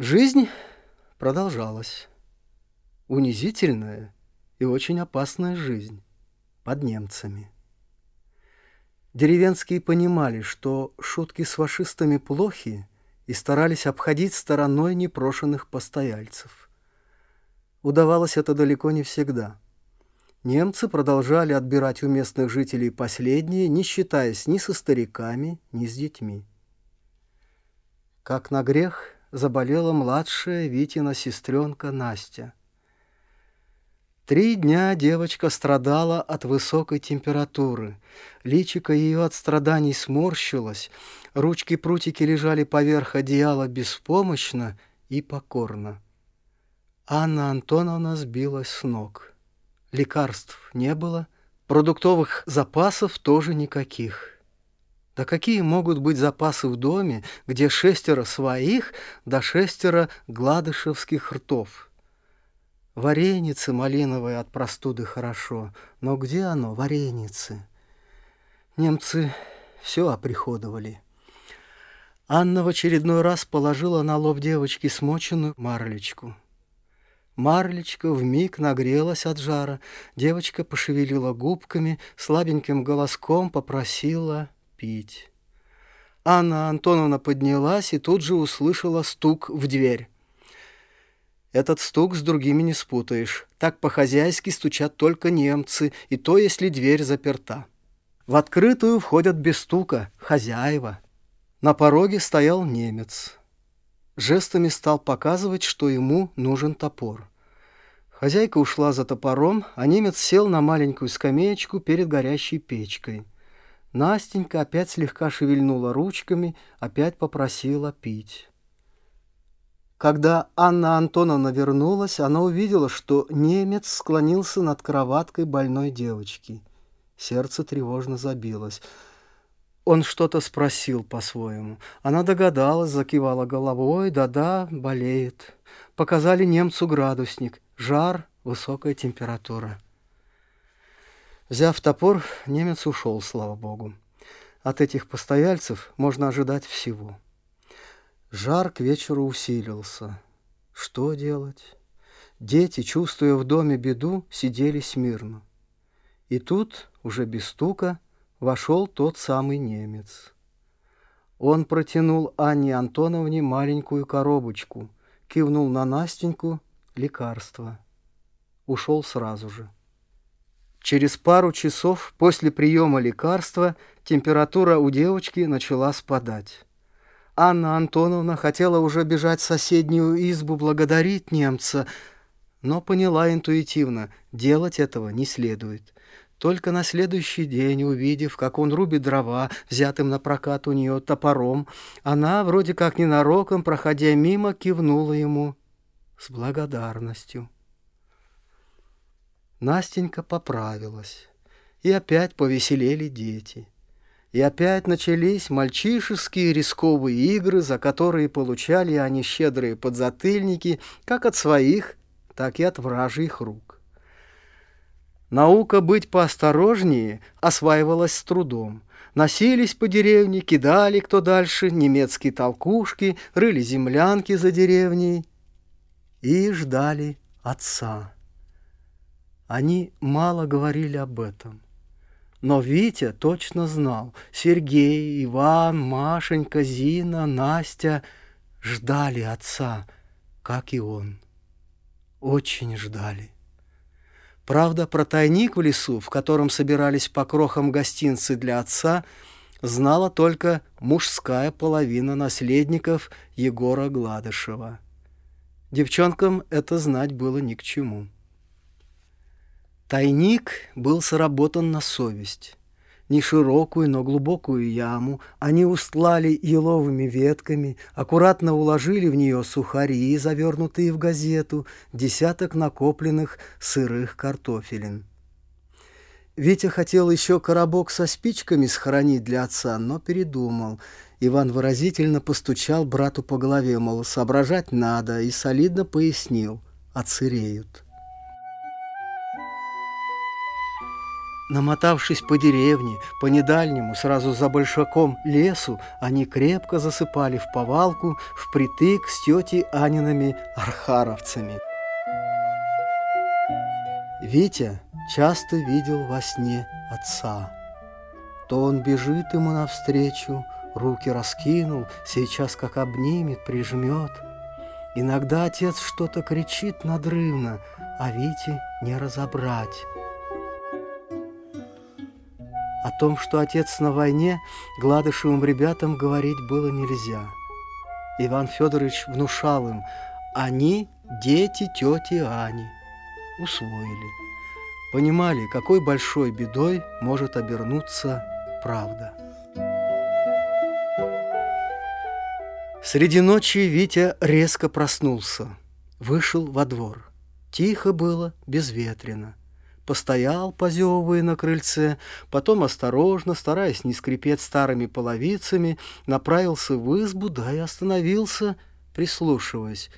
Жизнь продолжалась. Унизительная и очень опасная жизнь под немцами. Деревенские понимали, что шутки с фашистами плохи, и старались обходить стороной непрошенных постояльцев. Удавалось это далеко не всегда. Немцы продолжали отбирать у местных жителей последние, не считаясь ни со стариками, ни с детьми. Как на грех заболела младшая Витина сестренка Настя. Три дня девочка страдала от высокой температуры. Личико ее от страданий сморщилось, ручки-прутики лежали поверх одеяла беспомощно и покорно. Анна Антоновна сбилась с ног. Лекарств не было, продуктовых запасов тоже никаких. Да какие могут быть запасы в доме, где шестеро своих да шестеро гладышевских ртов? Вареницы малиновые от простуды хорошо, но где оно, вареницы? Немцы все оприходовали. Анна в очередной раз положила на лоб девочки смоченную марлечку. Марлечка вмиг нагрелась от жара, девочка пошевелила губками, слабеньким голоском попросила пить. Анна Антоновна поднялась и тут же услышала стук в дверь. Этот стук с другими не спутаешь. Так по-хозяйски стучат только немцы, и то, если дверь заперта. В открытую входят без стука хозяева. На пороге стоял немец. Жестами стал показывать, что ему нужен топор. Хозяйка ушла за топором, а немец сел на маленькую скамеечку перед горящей печкой. Настенька опять слегка шевельнула ручками, опять попросила пить. Когда Анна Антоновна вернулась, она увидела, что немец склонился над кроваткой больной девочки. Сердце тревожно забилось. Он что-то спросил по-своему. Она догадалась, закивала головой. Да-да, болеет. Показали немцу градусник. Жар, высокая температура. Взяв топор, немец ушел, слава богу. От этих постояльцев можно ожидать всего. Жар к вечеру усилился. Что делать? Дети, чувствуя в доме беду, сидели смирно. И тут, уже без стука, вошел тот самый немец. Он протянул Анне Антоновне маленькую коробочку, кивнул на Настеньку лекарство. Ушел сразу же. Через пару часов после приема лекарства температура у девочки начала спадать. Анна Антоновна хотела уже бежать в соседнюю избу благодарить немца, но поняла интуитивно, делать этого не следует. Только на следующий день, увидев, как он рубит дрова, взятым на прокат у нее топором, она, вроде как ненароком, проходя мимо, кивнула ему с благодарностью. Настенька поправилась, и опять повеселели дети. И опять начались мальчишеские рисковые игры, за которые получали они щедрые подзатыльники как от своих, так и от вражьих рук. Наука быть поосторожнее осваивалась с трудом. Носились по деревне, кидали кто дальше немецкие толкушки, рыли землянки за деревней и ждали отца. Они мало говорили об этом. Но Витя точно знал. Сергей, Иван, Машенька, Зина, Настя ждали отца, как и он. Очень ждали. Правда, про тайник в лесу, в котором собирались по крохам гостинцы для отца, знала только мужская половина наследников Егора Гладышева. Девчонкам это знать было ни к чему. Тайник был сработан на совесть. Не широкую, но глубокую яму они устлали еловыми ветками, аккуратно уложили в нее сухари, завернутые в газету, десяток накопленных сырых картофелин. Витя хотел еще коробок со спичками схоронить для отца, но передумал. Иван выразительно постучал брату по голове, мол, соображать надо, и солидно пояснил – отсыреют. Намотавшись по деревне, по недальнему, сразу за большаком лесу, они крепко засыпали в повалку впритык с тетей Аниными архаровцами. Витя часто видел во сне отца. То он бежит ему навстречу, руки раскинул, сейчас как обнимет, прижмет. Иногда отец что-то кричит надрывно, а Вите не разобрать. О том, что отец на войне, Гладышевым ребятам говорить было нельзя. Иван Федорович внушал им, они дети тети Ани. Усвоили. Понимали, какой большой бедой может обернуться правда. Среди ночи Витя резко проснулся, вышел во двор. Тихо было, безветренно постоял, позевывая на крыльце, потом осторожно, стараясь не скрипеть старыми половицами, направился в избу, да и остановился, прислушиваясь.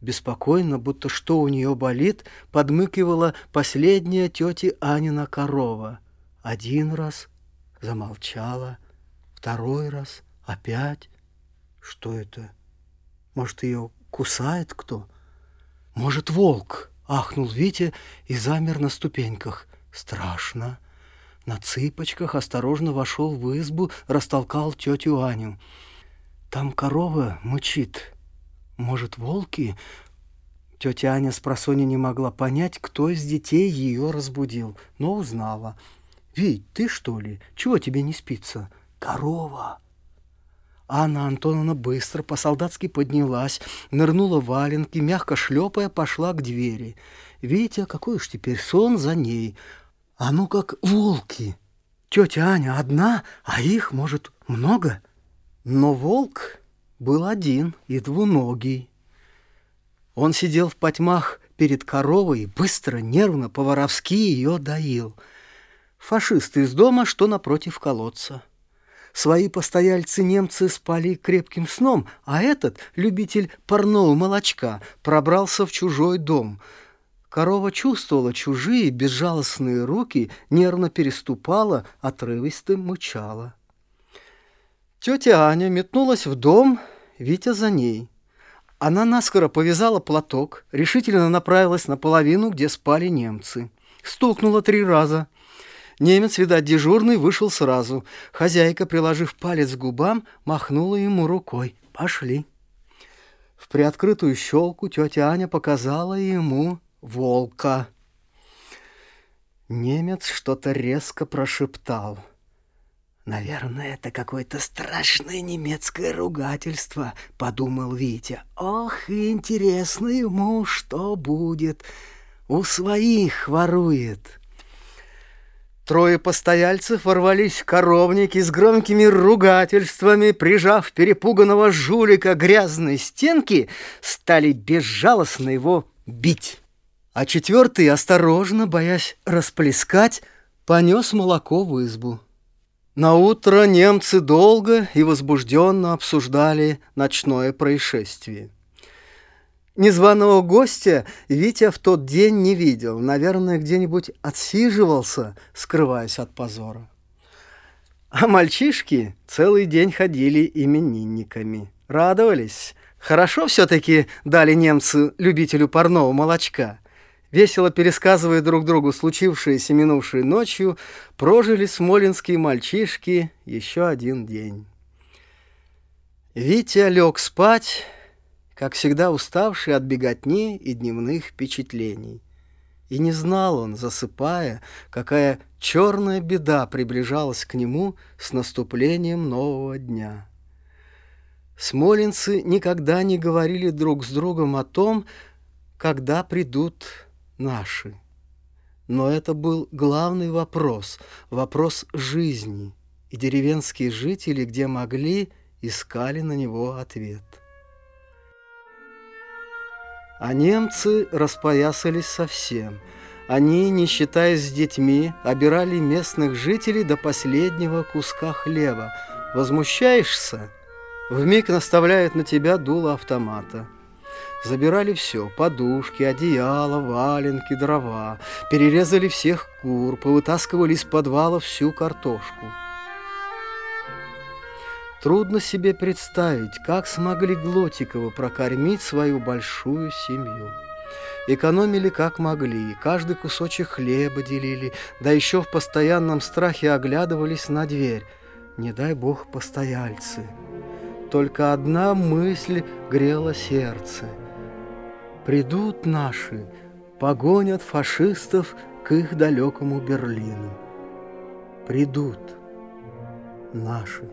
Беспокойно, будто что у нее болит, подмыкивала последняя тетя Анина корова. Один раз замолчала, второй раз опять. Что это? Может, ее кусает кто? Может, волк? Ахнул Витя и замер на ступеньках. Страшно. На цыпочках осторожно вошел в избу, растолкал тетю Аню. Там корова мычит. Может, волки? Тетя Аня с просони не могла понять, кто из детей ее разбудил, но узнала. «Вить, ты что ли? Чего тебе не спится?» «Корова!» Анна Антоновна быстро по-солдатски поднялась, нырнула в валенки, мягко шлепая, пошла к двери. Витя, какой уж теперь сон за ней. А ну как волки. Тетя Аня одна, а их, может, много. Но волк был один и двуногий. Он сидел в потьмах перед коровой и быстро, нервно, по-воровски ее доил. Фашисты из дома, что напротив колодца. Свои постояльцы немцы спали крепким сном, а этот, любитель парного молочка, пробрался в чужой дом. Корова чувствовала чужие безжалостные руки, нервно переступала, отрывисто мычала. Тетя Аня метнулась в дом, Витя за ней. Она наскоро повязала платок, решительно направилась на половину, где спали немцы. Стукнула три раза. Немец, видать, дежурный, вышел сразу. Хозяйка, приложив палец к губам, махнула ему рукой. «Пошли». В приоткрытую щелку тетя Аня показала ему волка. Немец что-то резко прошептал. «Наверное, это какое-то страшное немецкое ругательство», — подумал Витя. «Ох, интересно ему, что будет. У своих ворует». Трое постояльцев ворвались в коровники с громкими ругательствами, прижав перепуганного жулика грязной стенки, стали безжалостно его бить. А четвертый, осторожно, боясь расплескать, понес молоко в избу. На утро немцы долго и возбужденно обсуждали ночное происшествие. Незваного гостя Витя в тот день не видел. Наверное, где-нибудь отсиживался, скрываясь от позора. А мальчишки целый день ходили именинниками. Радовались. Хорошо все-таки дали немцы любителю парного молочка. Весело пересказывая друг другу случившееся минувшей ночью, прожили смолинские мальчишки еще один день. Витя лег спать как всегда уставший от беготни и дневных впечатлений. И не знал он, засыпая, какая черная беда приближалась к нему с наступлением нового дня. Смолинцы никогда не говорили друг с другом о том, когда придут наши. Но это был главный вопрос, вопрос жизни, и деревенские жители, где могли, искали на него ответ. А немцы распоясались совсем. Они, не считаясь с детьми, обирали местных жителей до последнего куска хлеба. Возмущаешься? Вмиг наставляют на тебя дуло автомата. Забирали все – подушки, одеяло, валенки, дрова. Перерезали всех кур, повытаскивали из подвала всю картошку. Трудно себе представить, как смогли Глотиковы прокормить свою большую семью. Экономили как могли, каждый кусочек хлеба делили, да еще в постоянном страхе оглядывались на дверь. Не дай бог постояльцы. Только одна мысль грела сердце. Придут наши, погонят фашистов к их далекому Берлину. Придут наши.